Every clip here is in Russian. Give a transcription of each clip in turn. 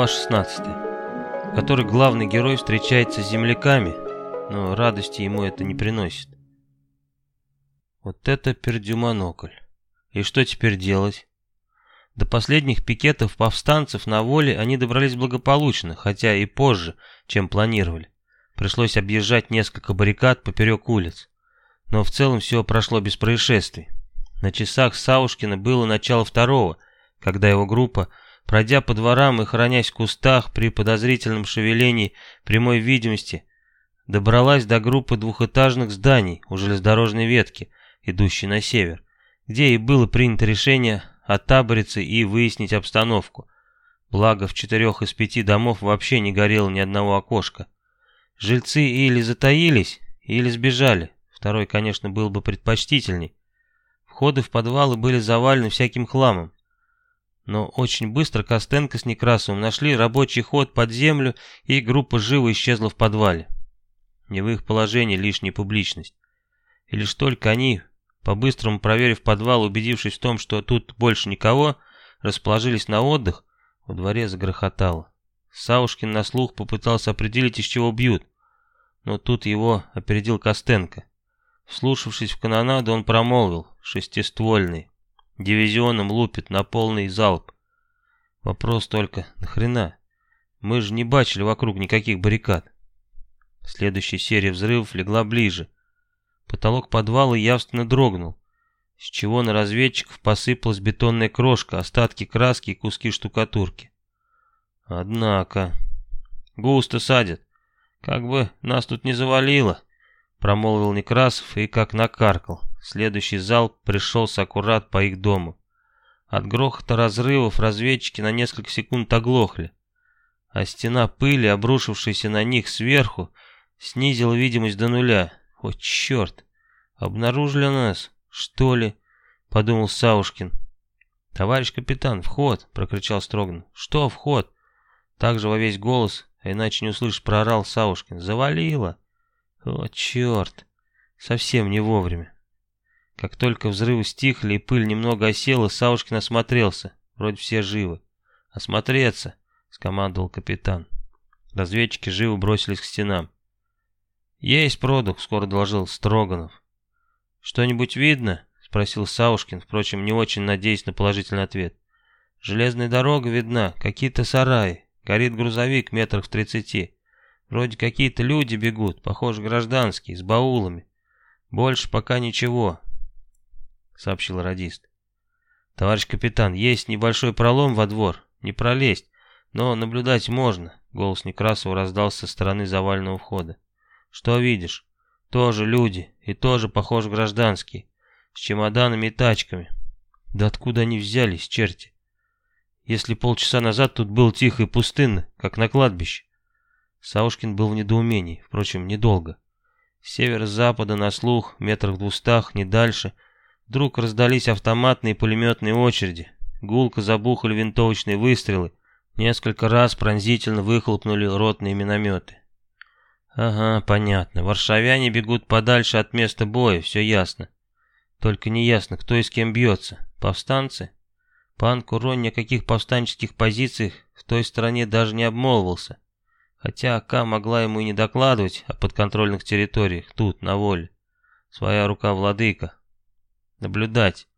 Глава 16, в которой главный герой встречается с земляками, но радости ему это не приносит. Вот это пердюмонокль. И что теперь делать? До последних пикетов повстанцев на воле они добрались благополучно, хотя и позже, чем планировали. Пришлось объезжать несколько баррикад поперек улиц. Но в целом все прошло без происшествий. На часах Саушкина было начало второго, когда его группа, пройдя по дворам и хранясь в кустах при подозрительном шевелении прямой видимости, добралась до группы двухэтажных зданий у железнодорожной ветки, идущей на север, где и было принято решение оттабориться и выяснить обстановку. Благо, в четырех из пяти домов вообще не горело ни одного окошка. Жильцы или затаились, или сбежали. Второй, конечно, был бы предпочтительней. Входы в подвалы были завалены всяким хламом. Но очень быстро Костенко с Некрасовым нашли рабочий ход под землю, и группа живо исчезла в подвале. Не в их положении лишняя публичность. И лишь только они, по-быстрому проверив подвал, убедившись в том, что тут больше никого, расположились на отдых, во дворе загрохотало. Саушкин на слух попытался определить, из чего бьют, но тут его опередил Костенко. Вслушавшись в канонаду, он промолвил, шестиствольный, дивизионом лупит на полный залп. Вопрос только, нахрена? Мы же не бачили вокруг никаких баррикад. Следующая серия взрывов легла ближе. Потолок подвала явственно дрогнул, с чего на разведчиков посыпалась бетонная крошка, остатки краски и куски штукатурки. Однако... Густо садят. Как бы нас тут не завалило, промолвил Некрасов и как накаркал. Следующий залп пришелся аккурат по их дому. От грохота разрывов разведчики на несколько секунд оглохли, а стена пыли, обрушившаяся на них сверху, снизила видимость до нуля. «О, черт! Обнаружили нас, что ли?» — подумал Саушкин. «Товарищ капитан, вход!» — прокричал Строган. «Что вход?» Также во весь голос, а иначе не услышишь, проорал Саушкин. «Завалило!» «О, черт!» Совсем не вовремя. Как только взрывы стихли и пыль немного осела, Саушкин осмотрелся. Вроде все живы. «Осмотреться!» — скомандовал капитан. Разведчики живо бросились к стенам. «Есть продукт», — скоро доложил Строганов. «Что-нибудь видно?» — спросил Саушкин, впрочем, не очень надеясь на положительный ответ. «Железная дорога видна, какие-то сараи, горит грузовик метрах в тридцати. Вроде какие-то люди бегут, похоже, гражданские, с баулами. Больше пока ничего», — сообщил радист. «Товарищ капитан, есть небольшой пролом во двор, не пролезть, но наблюдать можно», — голос Некрасова раздался со стороны заваленного входа. Что видишь? Тоже люди, и тоже, похоже, гражданские, с чемоданами и тачками. Да откуда они взялись, черти? Если полчаса назад тут было тихо и пустынно, как на кладбище. Саушкин был в недоумении, впрочем, недолго. С севера-запада на слух, метрах в двустах, не дальше, вдруг раздались автоматные и пулеметные очереди. Гулко забухали винтовочные выстрелы, несколько раз пронзительно выхлопнули ротные минометы. Ага, понятно. Варшавяне бегут подальше от места боя, все ясно. Только не ясно, кто и с кем бьется. Повстанцы? Пан Курон ни о каких повстанческих позициях в той стороне даже не обмолвился. Хотя АК могла ему и не докладывать о подконтрольных территориях, тут, на воле. Своя рука владыка. Наблюдать.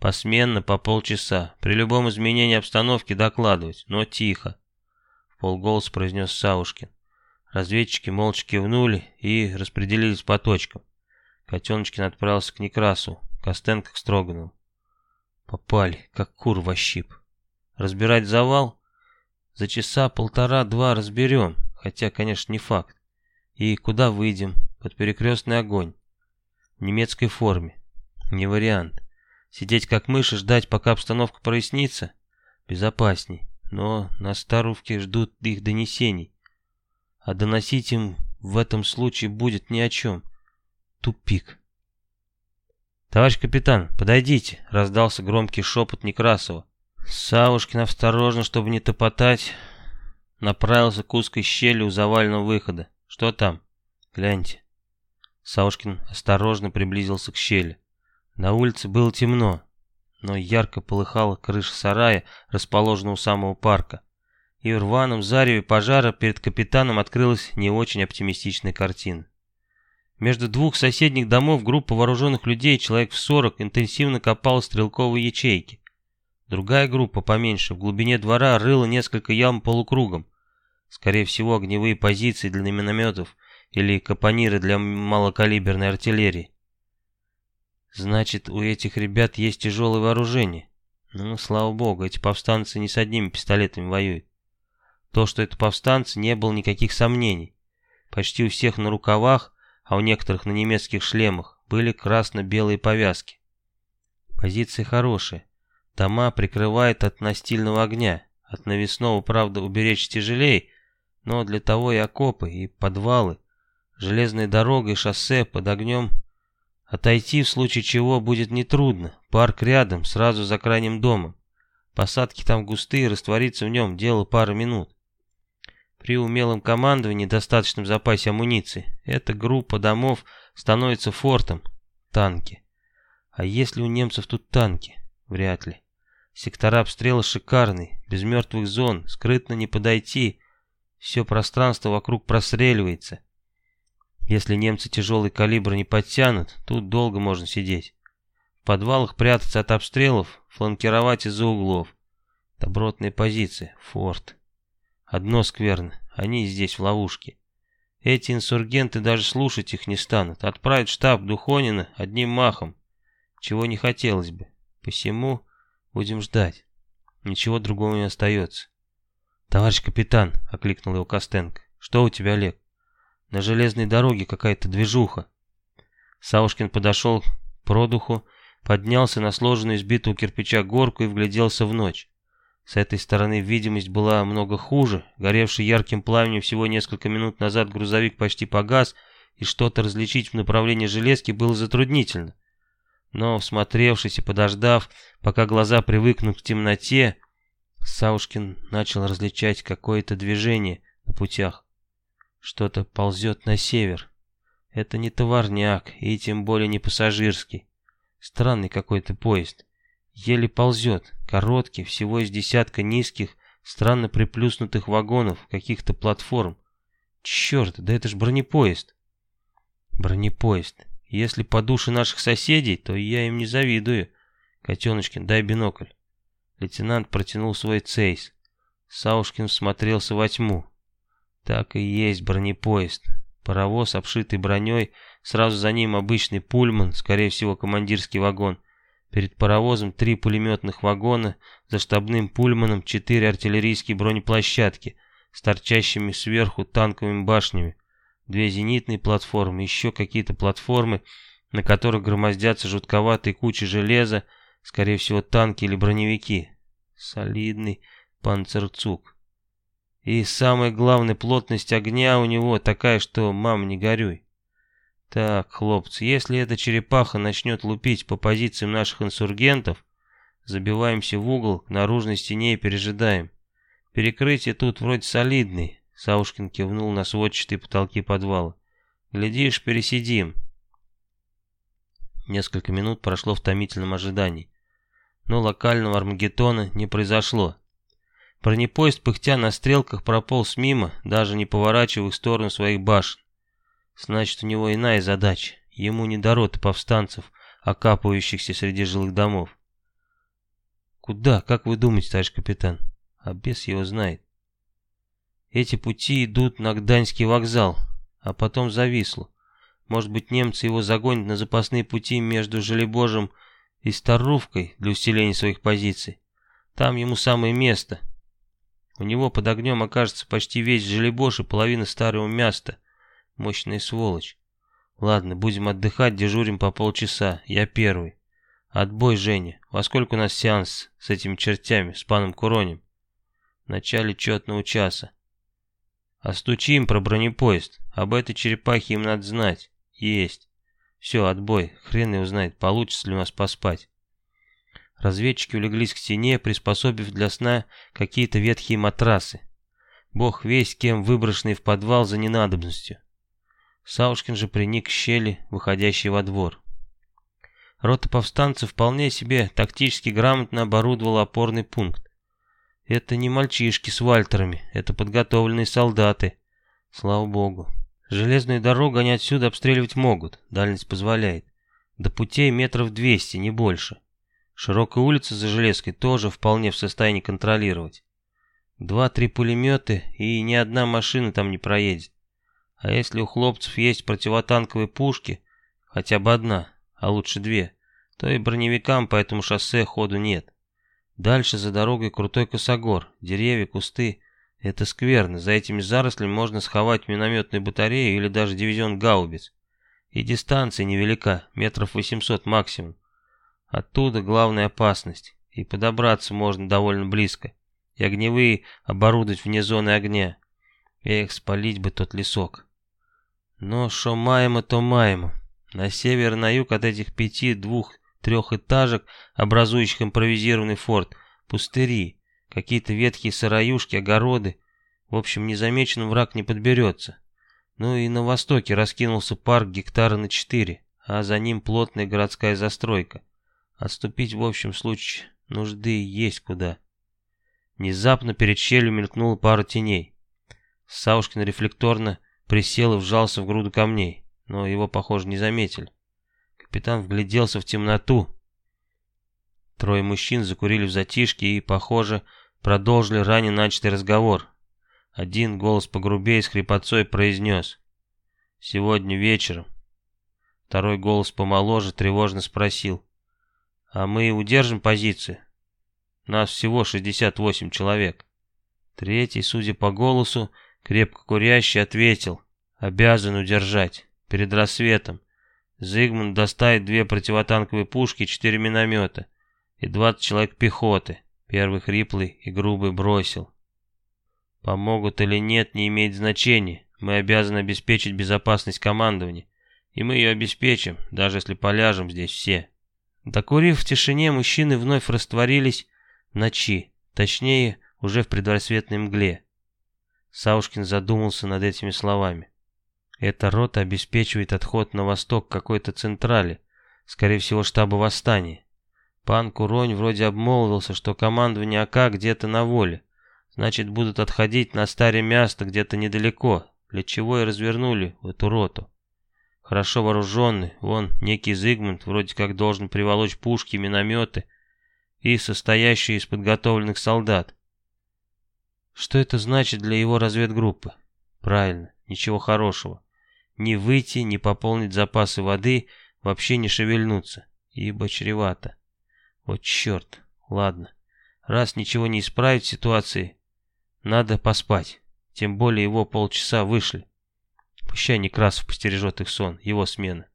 Посменно по полчаса. При любом изменении обстановки докладывать, но тихо. В полголоса произнес Саушкин. Разведчики молча кивнули и распределились по точкам. Котеночкин отправился к Некрасу, Костенко к Строганову. Попали, как кур во щип. Разбирать завал? За часа полтора-два разберем, хотя, конечно, не факт. И куда выйдем? Под перекрестный огонь. В немецкой форме. Не вариант. Сидеть как мыши, ждать, пока обстановка прояснится? Безопасней. Но на Старовке ждут их донесений а доносить им в этом случае будет ни о чем. Тупик. «Товарищ капитан, подойдите!» — раздался громкий шепот Некрасова. Савушкин осторожно, чтобы не топотать, направился к узкой щели у заваленного выхода. «Что там?» «Гляньте». Савушкин осторожно приблизился к щели. На улице было темно, но ярко полыхала крыша сарая, расположенного у самого парка. и в рваном зареве пожара перед капитаном открылась не очень оптимистичная картина. Между двух соседних домов группа вооруженных людей, человек в 40, интенсивно копала стрелковые ячейки. Другая группа, поменьше, в глубине двора рыла несколько ям полукругом. Скорее всего, огневые позиции для минометов или капониры для малокалиберной артиллерии. Значит, у этих ребят есть тяжелое вооружение. Ну, слава богу, эти повстанцы не с одними пистолетами воюют. То, что это повстанцы, не было никаких сомнений. Почти у всех на рукавах, а у некоторых на немецких шлемах, были красно-белые повязки. Позиции хорошие. Дома прикрывает от настильного огня. От навесного, правда, уберечь тяжелее, но для того и окопы, и подвалы. Железная дорога и шоссе под огнем. Отойти в случае чего будет нетрудно. Парк рядом, сразу за крайним домом. Посадки там густые, раствориться в нем дело пары минут. При умелом командовании достаточном запасе амуниции эта группа домов становится фортом. Танки. А если у немцев тут танки? Вряд ли. Сектора обстрела шикарные, без мертвых зон, скрытно не подойти. Все пространство вокруг простреливается. Если немцы тяжелый калибр не подтянут, тут долго можно сидеть. В подвалах прятаться от обстрелов, фланкировать из-за углов. Добротная позиция, форт. Одно скверно, они здесь в ловушке. Эти инсургенты даже слушать их не станут. Отправят штаб Духонина одним махом. Чего не хотелось бы. Посему будем ждать. Ничего другого не остается. «Товарищ капитан», — окликнул его Костенко. «Что у тебя, Олег?» «На железной дороге какая-то движуха». Саушкин подошел к продуху, поднялся на сложенную избитую кирпича горку и вгляделся в ночь. С этой стороны видимость была много хуже. Горевший ярким пламенем всего несколько минут назад грузовик почти погас, и что-то различить в направлении железки было затруднительно. Но, всмотревшись и подождав, пока глаза привыкнут к темноте, Саушкин начал различать какое-то движение на путях. Что-то ползет на север. Это не товарняк, и тем более не пассажирский. Странный какой-то поезд. Еле ползет, короткий, всего из десятка низких, странно приплюснутых вагонов, каких-то платформ. Черт, да это ж бронепоезд. Бронепоезд. Если по душе наших соседей, то я им не завидую. Котеночкин, дай бинокль. Лейтенант протянул свой цейс. Саушкин всмотрелся во тьму. Так и есть бронепоезд. Паровоз, обшитый броней, сразу за ним обычный пульман, скорее всего командирский вагон. Перед паровозом три пулеметных вагона, за штабным пульманом четыре артиллерийские бронеплощадки с торчащими сверху танковыми башнями, две зенитные платформы, еще какие-то платформы, на которых громоздятся жутковатые кучи железа, скорее всего танки или броневики. Солидный панцерцуг. И самая главная плотность огня у него такая, что мам не горюй. Так, хлопцы, если эта черепаха начнет лупить по позициям наших инсургентов, забиваемся в угол к наружной стене и пережидаем. Перекрытие тут вроде солидное, Саушкин кивнул на сводчатые потолки подвала. Глядишь, пересидим. Несколько минут прошло в томительном ожидании. Но локального Армагеддона не произошло. Бронепоезд, пыхтя на стрелках, прополз мимо, даже не поворачивая в сторону своих башен. Значит, у него иная задача. Ему не до роты повстанцев, окапывающихся среди жилых домов. Куда, как вы думаете, товарищ капитан? А бес его знает. Эти пути идут на Гданьский вокзал, а потом за Вислу. Может быть, немцы его загонят на запасные пути между Желебожем и Старувкой для усиления своих позиций. Там ему самое место. У него под огнем окажется почти весь Желебож и половина старого места. Мощная сволочь. Ладно, будем отдыхать, дежурим по полчаса. Я первый. Отбой, Женя. Во сколько у нас сеанс с этими чертями, с паном Куронем? В начале четного часа. Остучим про бронепоезд. Об этой черепахе им надо знать. Есть. Все, отбой. Хрен его знает, получится ли у нас поспать. Разведчики улеглись к стене, приспособив для сна какие-то ветхие матрасы. Бог весь кем выброшенный в подвал за ненадобностью. Саушкин же приник к щели, выходящей во двор. Рота повстанцев вполне себе тактически грамотно оборудовала опорный пункт. Это не мальчишки с вальтерами, это подготовленные солдаты. Слава богу. Железную дорогу они отсюда обстреливать могут, дальность позволяет. До путей метров двести, не больше. Широкая улица за железкой тоже вполне в состоянии контролировать. Два-три пулемета и ни одна машина там не проедет. А если у хлопцев есть противотанковые пушки, хотя бы одна, а лучше две, то и броневикам по этому шоссе ходу нет. Дальше за дорогой крутой косогор, деревья, кусты. Это скверно, за этими зарослями можно сховать минометную батарею или даже дивизион гаубиц. И дистанция невелика, метров 800 максимум. Оттуда главная опасность, и подобраться можно довольно близко. И огневые оборудовать вне зоны огня. Эх, спалить бы тот лесок. Но шо маемо, то маемо. На север на юг от этих пяти, двух, трехэтажек, образующих импровизированный форт, пустыри, какие-то ветхие сыроюшки, огороды. В общем, незамеченным враг не подберется. Ну и на востоке раскинулся парк гектара на четыре, а за ним плотная городская застройка. Отступить в общем случае нужды есть куда. Внезапно перед щелью мелькнула пара теней. Саушкин рефлекторно присел и вжался в груду камней, но его, похоже, не заметили. Капитан вгляделся в темноту. Трое мужчин закурили в затишке и, похоже, продолжили ранее начатый разговор. Один голос погрубее с хрипотцой произнес «Сегодня вечером». Второй голос помоложе тревожно спросил «А мы удержим позицию?» Нас всего 68 человек. Третий, судя по голосу, крепко курящий, ответил «Обязан удержать. Перед рассветом. Зигмунд доставит две противотанковые пушки четыре миномета. И двадцать человек пехоты. Первый хриплый и грубый бросил. Помогут или нет, не имеет значения. Мы обязаны обеспечить безопасность командования. И мы ее обеспечим, даже если поляжем здесь все. Докурив в тишине, мужчины вновь растворились в ночи, точнее, уже в предрассветной мгле. Саушкин задумался над этими словами. Эта рота обеспечивает отход на восток какой-то централи, скорее всего штаба восстания. Пан Куронь вроде обмолвился, что командование АК где-то на воле. Значит, будут отходить на старое место где-то недалеко, для чего и развернули эту роту. Хорошо вооруженный, вон, некий Зигмунд вроде как должен приволочь пушки, минометы и состоящие из подготовленных солдат. Что это значит для его разведгруппы? Правильно, ничего хорошего ни выйти, ни пополнить запасы воды, вообще не шевельнуться, ибо чревато. Вот черт, ладно. Раз ничего не исправить в ситуации, надо поспать. Тем более его полчаса вышли. Пущай Некрасов постережет их сон, его смена.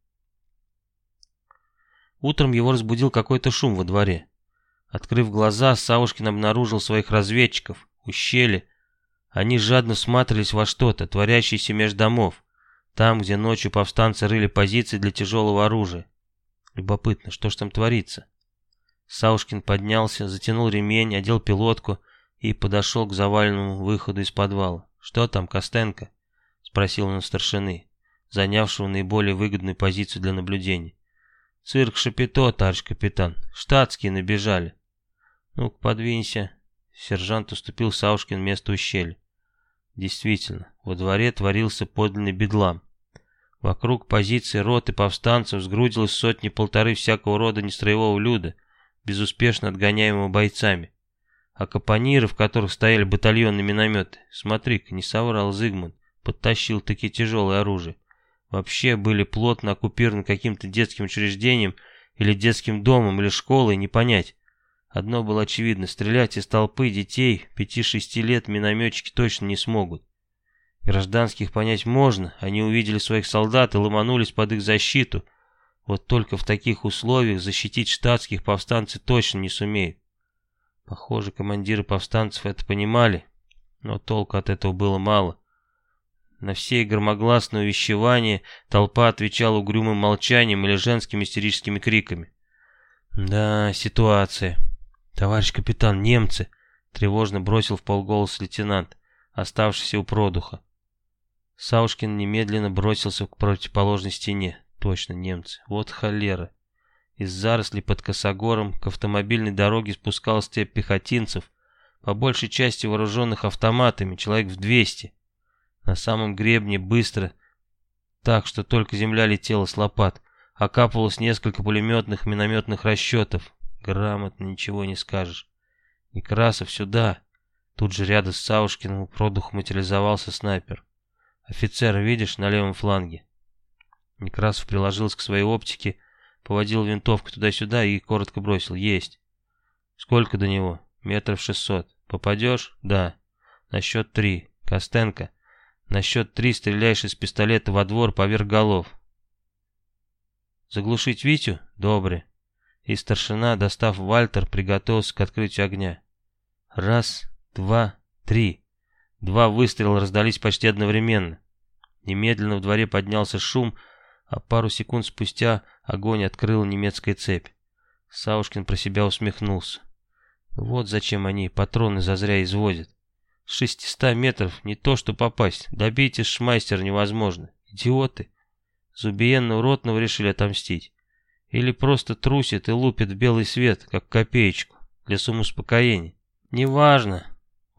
Утром его разбудил какой-то шум во дворе. Открыв глаза, Саушкин обнаружил своих разведчиков, ущелье. Они жадно смотрелись во что-то, творящееся между домов. Там, где ночью повстанцы рыли позиции для тяжелого оружия. Любопытно, что ж там творится? Саушкин поднялся, затянул ремень, одел пилотку и подошел к заваленному выходу из подвала. «Что там, Костенко?» — спросил он старшины, занявшего наиболее выгодную позицию для наблюдения. «Цирк Шапито, товарищ капитан. Штатские набежали». «Ну-ка, подвинься». Сержант уступил Саушкин место ущелья. Действительно, во дворе творился подлинный бедлам. Вокруг позиции роты повстанцев сгрудилось сотни-полторы всякого рода нестроевого люда, безуспешно отгоняемого бойцами. А капониры, в которых стояли батальонные минометы, смотри-ка, не соврал Зигмунд, подтащил таки тяжелое оружие. Вообще были плотно оккупированы каким-то детским учреждением или детским домом или школой, не понять. Одно было очевидно, стрелять из толпы детей пяти-шести лет минометчики точно не смогут. Гражданских понять можно, они увидели своих солдат и ломанулись под их защиту. Вот только в таких условиях защитить штатских повстанцы точно не сумеют. Похоже, командиры повстанцев это понимали, но толку от этого было мало. На все громогласные увещевания толпа отвечала угрюмым молчанием или женскими истерическими криками. Да, ситуация. «Товарищ капитан, немцы!» — тревожно бросил в полголоса лейтенант, оставшийся у продуха. Саушкин немедленно бросился к противоположной стене. Точно, немцы. Вот холера. Из зарослей под косогором к автомобильной дороге спускалась цепь пехотинцев. по большей части вооруженных автоматами, человек в 200. На самом гребне быстро, так что только земля летела с лопат, окапывалось несколько пулеметных минометных расчетов. Грамотно ничего не скажешь. Некрасов сюда. Тут же рядом с Саушкиным продуху материализовался снайпер. Офицера видишь на левом фланге? Некрасов приложился к своей оптике, поводил винтовку туда-сюда и коротко бросил. Есть. Сколько до него? Метров шестьсот. Попадешь? Да. На счет три. Костенко. На счет три стреляешь из пистолета во двор поверх голов. Заглушить Витю? Добре. И старшина, достав Вальтер, приготовился к открытию огня. Раз, два, три. Два выстрела раздались почти одновременно. Немедленно в дворе поднялся шум, а пару секунд спустя огонь открыла немецкая цепь. Саушкин про себя усмехнулся. Вот зачем они патроны зазря изводят. С 600 метров не то что попасть, добить из шмайстера невозможно. Идиоты. Зубиенного ротного решили отомстить. Или просто трусит и лупит белый свет, как копеечку, для самоуспокоения. Неважно.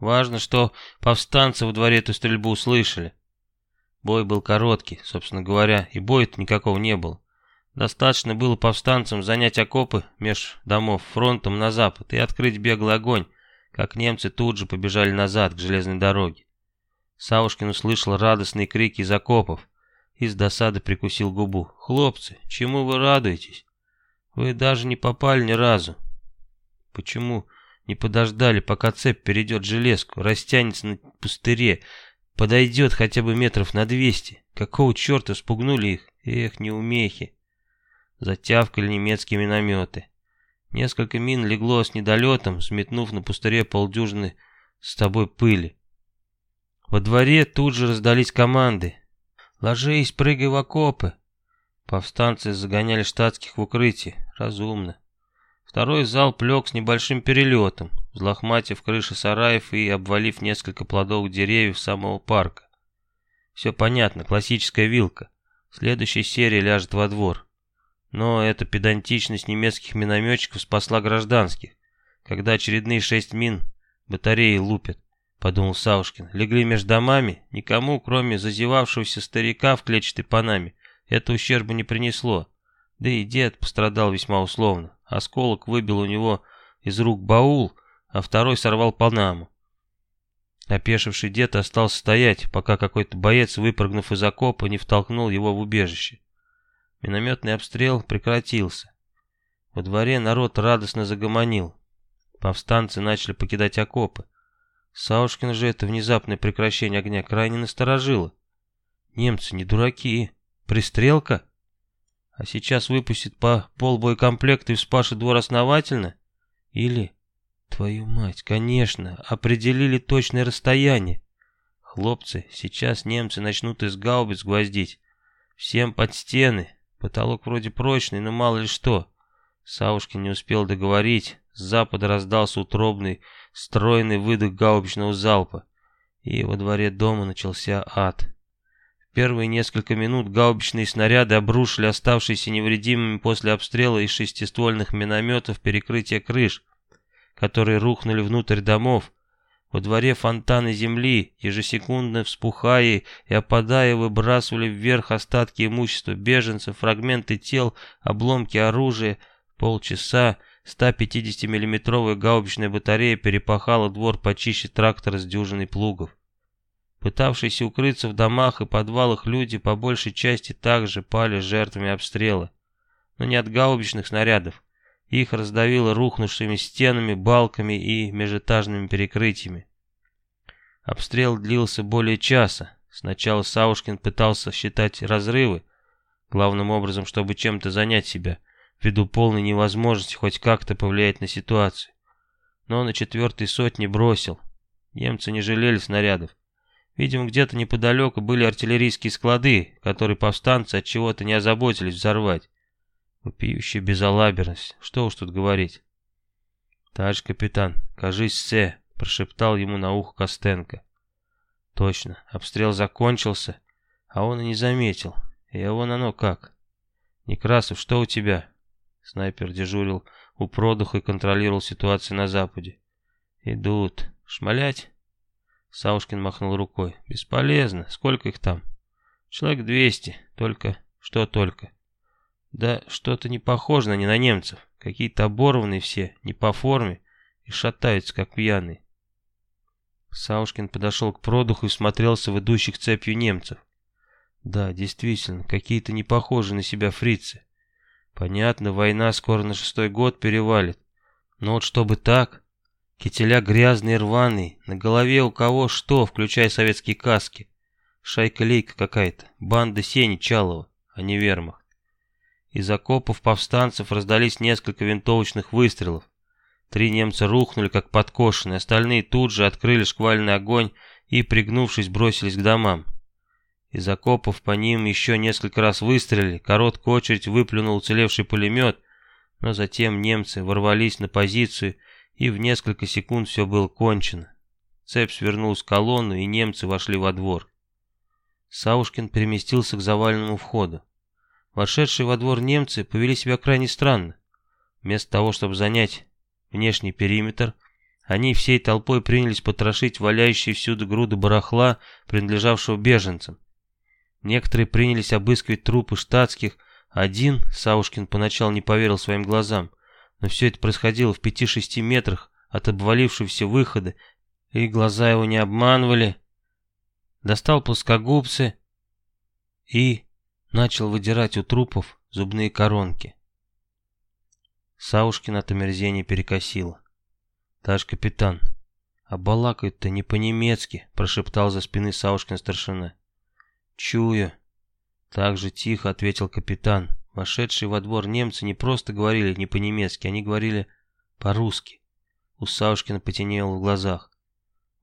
Важно, что повстанцы во дворе эту стрельбу услышали. Бой был короткий, собственно говоря, и боя-то никакого не было. Достаточно было повстанцам занять окопы меж домов фронтом на запад и открыть беглый огонь, как немцы тут же побежали назад к железной дороге. Савушкин услышал радостные крики из окопов и с досады прикусил губу. «Хлопцы, чему вы радуетесь? Вы даже не попали ни разу. Почему не подождали, пока цепь перейдет железку, растянется на пустыре, подойдет хотя бы метров на двести? Какого черта спугнули их? Эх, неумехи!» Затявкали немецкие минометы. Несколько мин легло с недолетом, сметнув на пустыре полдюжины с тобой пыли. Во дворе тут же раздались команды. «Ложись, прыгай в окопы!» Повстанцы загоняли штатских в укрытие. Разумно. Второй зал лег с небольшим перелетом, взлохматив крыши сараев и обвалив несколько плодовых деревьев самого парка. Все понятно, классическая вилка. Следующая серия ляжет во двор. Но эта педантичность немецких минометчиков спасла гражданских. Когда очередные шесть мин батареи лупят, подумал Саушкин. Легли между домами, никому, кроме зазевавшегося старика в клетчатой панаме, это ущерба не принесло. Да и дед пострадал весьма условно. Осколок выбил у него из рук баул, а второй сорвал панаму. Опешивший дед остался стоять, пока какой-то боец, выпрыгнув из окопа, не втолкнул его в убежище. Минометный обстрел прекратился. Во дворе народ радостно загомонил. Повстанцы начали покидать окопы. Саушкин же это внезапное прекращение огня крайне насторожило. Немцы не дураки. Пристрелка? А сейчас выпустит по полбоекомплекта и вспашет двор основательно? Или, твою мать, конечно, определили точное расстояние. Хлопцы, сейчас немцы начнут из гаубиц гвоздить. Всем под стены, Потолок вроде прочный, но мало ли что. Савушкин не успел договорить. С запада раздался утробный, стройный выдох гаубичного залпа. И во дворе дома начался ад. Первые несколько минут гаубичные снаряды обрушили оставшиеся невредимыми после обстрела из шестиствольных минометов перекрытие крыш, которые рухнули внутрь домов, во дворе фонтаны земли, ежесекундно вспухая и опадая, выбрасывали вверх остатки имущества беженцев, фрагменты тел, обломки оружия. Полчаса 150-миллиметровая гаубичная батарея перепахала двор почище трактора с дюжиной плугов. Пытавшиеся укрыться в домах и подвалах люди по большей части также пали жертвами обстрела. Но не от гаубичных снарядов, их раздавило рухнувшими стенами, балками и межэтажными перекрытиями. Обстрел длился более часа. Сначала Саушкин пытался считать разрывы, главным образом, чтобы чем-то занять себя, ввиду полной невозможности хоть как-то повлиять на ситуацию. Но на четвертой сотне бросил. Немцы не жалели снарядов. Видимо, где-то неподалеку были артиллерийские склады, которые повстанцы от чего-то не озаботились взорвать. Вопиющая безалаберность. Что уж тут говорить. «Товарищ капитан, кажись, все», — прошептал ему на ухо Костенко. «Точно, обстрел закончился, а он и не заметил. И вон оно как. Некрасов, что у тебя?» Снайпер дежурил у продуха и контролировал ситуацию на западе. «Идут», Шмалять? Саушкин махнул рукой. Бесполезно. Сколько их там? Человек двести. Только... Что только? Да что-то не похоже на не на немцев. Какие-то оборванные все, не по форме, и шатаются, как пьяные. Саушкин подошел к продуху и смотрелся в идущих цепью немцев. Да, действительно, какие-то не похожие на себя фрицы. Понятно, война скоро на шестой год перевалит. Но вот чтобы так... Кителя грязные рваные, на голове у кого что, включая советские каски. Шайка-лейка какая-то, банда Сени Чалова, а не вермах. Из окопов повстанцев раздались несколько винтовочных выстрелов. Три немца рухнули, как подкошенные, остальные тут же открыли шквальный огонь и, пригнувшись, бросились к домам. Из окопов по ним еще несколько раз выстрелили, короткую очередь выплюнул уцелевший пулемет, но затем немцы ворвались на позицию, и в несколько секунд все было кончено. Цепь свернулась в колонну, и немцы вошли во двор. Саушкин переместился к заваленному входу. Вошедшие во двор немцы повели себя крайне странно. Вместо того, чтобы занять внешний периметр, они всей толпой принялись потрошить валяющие всюду груды барахла, принадлежавшего беженцам. Некоторые принялись обыскивать трупы штатских, один, Саушкин поначалу не поверил своим глазам, но все это происходило в пяти-шести метрах от обвалившегося выхода, и глаза его не обманывали. Достал плоскогубцы и начал выдирать у трупов зубные коронки. Саушкин от омерзения перекосило. «Товарищ капитан, а балакают-то не по-немецки», — прошептал за спины Саушкин старшина. «Чую». Так же тихо ответил капитан. Вошедшие во двор немцы не просто говорили не по-немецки, они говорили по-русски. У Саушкина потемнело в глазах.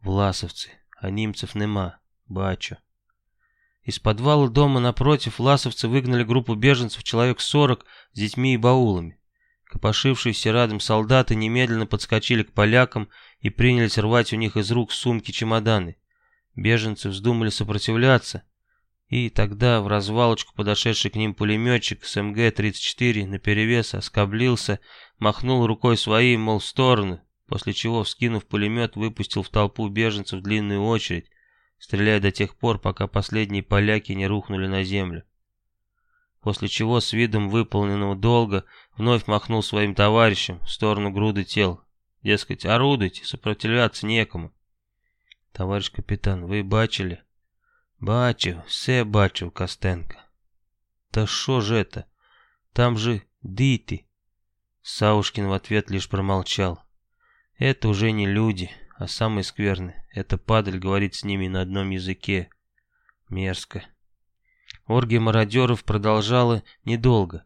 «Власовцы, а немцев нема, бачу». Из подвала дома напротив власовцы выгнали группу беженцев человек сорок с детьми и баулами. Копошившиеся рядом солдаты немедленно подскочили к полякам и принялись рвать у них из рук сумки-чемоданы. Беженцы вздумали сопротивляться, и тогда в развалочку подошедший к ним пулеметчик с МГ-34 наперевес оскоблился, махнул рукой своей, мол, в сторону, после чего, вскинув пулемет, выпустил в толпу беженцев длинную очередь, стреляя до тех пор, пока последние поляки не рухнули на землю. После чего с видом выполненного долга вновь махнул своим товарищам в сторону груды тел. Дескать, орудуйте, сопротивляться некому. Товарищ капитан, вы бачили? Бачив, все бачив, Костенко. Да что же это? Там же діти. Саушкин в ответ лишь промолчал. Это уже не люди, а самое скверное, это падаль говорит с ними на одном языке. Мерзко. Оргия мародеров продолжала недолго.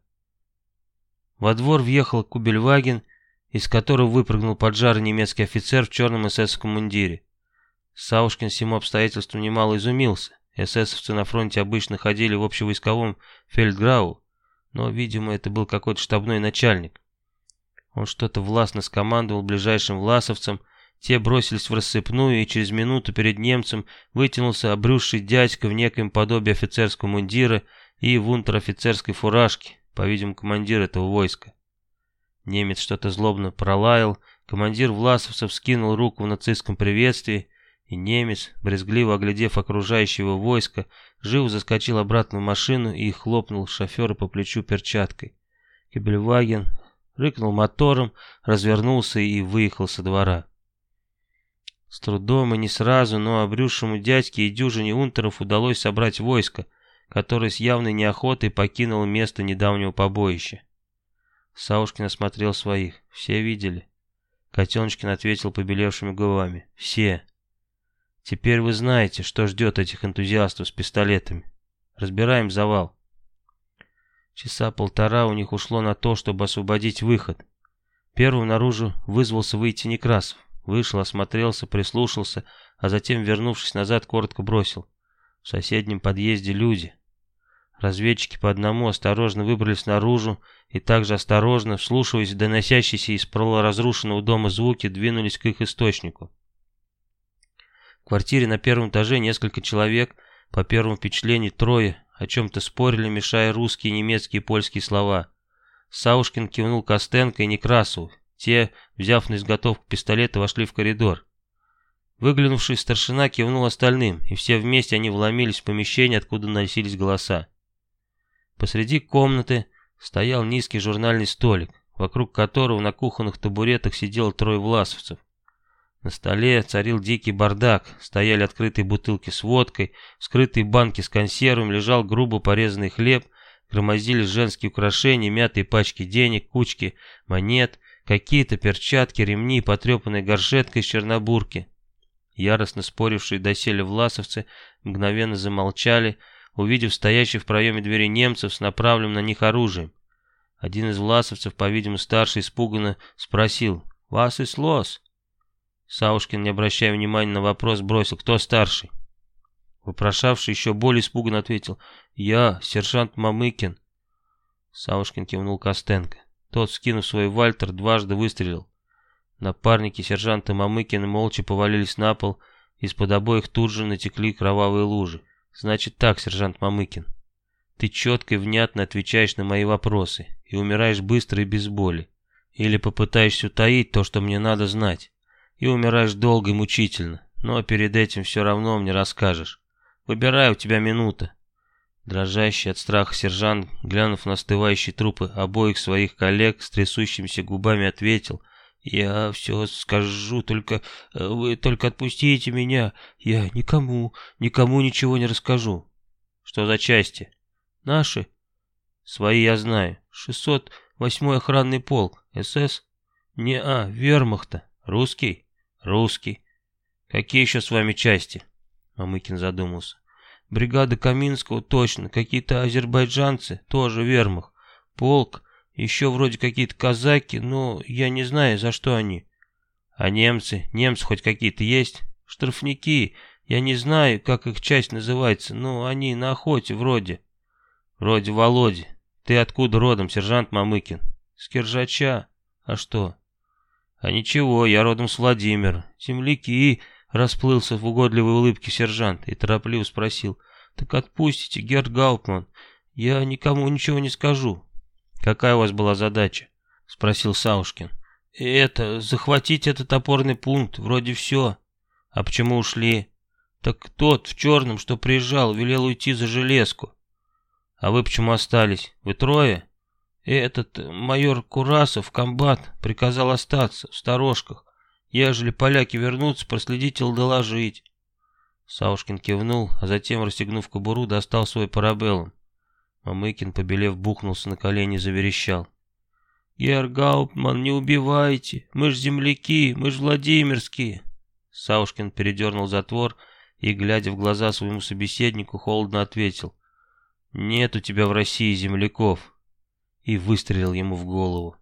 Во двор въехал Кубельваген, из которого выпрыгнул поджарый немецкий офицер в черном эсэсовском мундире. Саушкин всему обстоятельству немало изумился. Эсэсовцы на фронте обычно ходили в общевойсковом фельдграу, но, видимо, это был какой-то штабной начальник. Он что-то властно скомандовал ближайшим власовцам, те бросились в рассыпную, и через минуту перед немцем вытянулся обрюзший дядька в некоем подобии офицерского мундира и в унтер-офицерской фуражке, по-видимому, командир этого войска. Немец что-то злобно пролаял, командир власовцев скинул руку в нацистском приветствии, и немец, брезгливо оглядев окружающего войска, живо заскочил обратно в машину и хлопнул шофера по плечу перчаткой. Кебельваген рыкнул мотором, развернулся и выехал со двора. С трудом и не сразу, но обрюшему дядьке и дюжине унтеров удалось собрать войско, которое с явной неохотой покинуло место недавнего побоища. Саушкин осмотрел своих. Все видели. Котеночкин ответил побелевшими губами. Все. Теперь вы знаете, что ждет этих энтузиастов с пистолетами. Разбираем завал. Часа полтора у них ушло на то, чтобы освободить выход. Первым наружу вызвался выйти Некрасов. Вышел, осмотрелся, прислушался, а затем, вернувшись назад, коротко бросил. В соседнем подъезде люди. Разведчики по одному осторожно выбрались наружу и также осторожно, вслушиваясь в доносящиеся из полуразрушенного дома звуки, двинулись к их источнику. В квартире на первом этаже несколько человек, по первому впечатлению трое, о чем-то спорили, мешая русские, немецкие и польские слова. Саушкин кивнул Костенко и Некрасову. Те, взяв на изготовку пистолеты, вошли в коридор. Выглянувший старшина кивнул остальным, и все вместе они вломились в помещение, откуда носились голоса. Посреди комнаты стоял низкий журнальный столик, вокруг которого на кухонных табуретах сидело трое власовцев. На столе царил дикий бардак, стояли открытые бутылки с водкой, скрытые банки с консервами, лежал грубо порезанный хлеб, громозились женские украшения, мятые пачки денег, кучки монет, какие-то перчатки, ремни, потрепанная горшетка из чернобурки. Яростно спорившие доселе власовцы мгновенно замолчали, увидев стоящих в проеме двери немцев с направленным на них оружием. Один из власовцев, по-видимому старший, испуганно спросил «Вас и слос?» Саушкин, не обращая внимания на вопрос, бросил «Кто старший?» Вопрошавший еще более испуганно ответил «Я, сержант Мамыкин». Саушкин кивнул Костенко. Тот, скинув свой вальтер, дважды выстрелил. Напарники сержанта Мамыкина молча повалились на пол, из-под обоих тут же натекли кровавые лужи. Значит так, сержант Мамыкин. Ты четко и внятно отвечаешь на мои вопросы и умираешь быстро и без боли. Или попытаешься утаить то, что мне надо знать. И умираешь долго и мучительно, но перед этим все равно мне расскажешь. Выбирай, у тебя минута. Дрожащий от страха сержант, глянув на остывающие трупы обоих своих коллег, с трясущимися губами ответил — я все скажу, только э, вы только отпустите меня. Я никому, никому ничего не расскажу. Что за части? Наши? Свои я знаю. 608-й охранный полк. СС? Не-а, вермахта. Русский? Русский. Какие еще с вами части? Мамыкин задумался. Бригада Каминского, точно. Какие-то азербайджанцы, тоже вермах. Полк еще вроде какие-то казаки, но я не знаю, за что они. А немцы? Немцы хоть какие-то есть? Штрафники. Я не знаю, как их часть называется, но они на охоте вроде. Вроде Володи. Ты откуда родом, сержант Мамыкин? С Киржача. А что? А ничего, я родом с Владимира. Земляки, расплылся в угодливой улыбке сержант и торопливо спросил. Так отпустите, Герд Гауптман. Я никому ничего не скажу. «Какая у вас была задача?» — спросил Саушкин. «Это, захватить этот опорный пункт, вроде все. А почему ушли?» «Так тот в черном, что приезжал, велел уйти за железку». «А вы почему остались? Вы трое?» «Этот майор Курасов, комбат, приказал остаться в сторожках. Ежели поляки вернутся, проследите доложить». Саушкин кивнул, а затем, расстегнув кобуру, достал свой парабеллум. Мамыкин, побелев, бухнулся на колени и заверещал. «Герр Гауптман, не убивайте! Мы ж земляки, мы ж Владимирские!» Саушкин передернул затвор и, глядя в глаза своему собеседнику, холодно ответил. «Нет у тебя в России земляков!» И выстрелил ему в голову.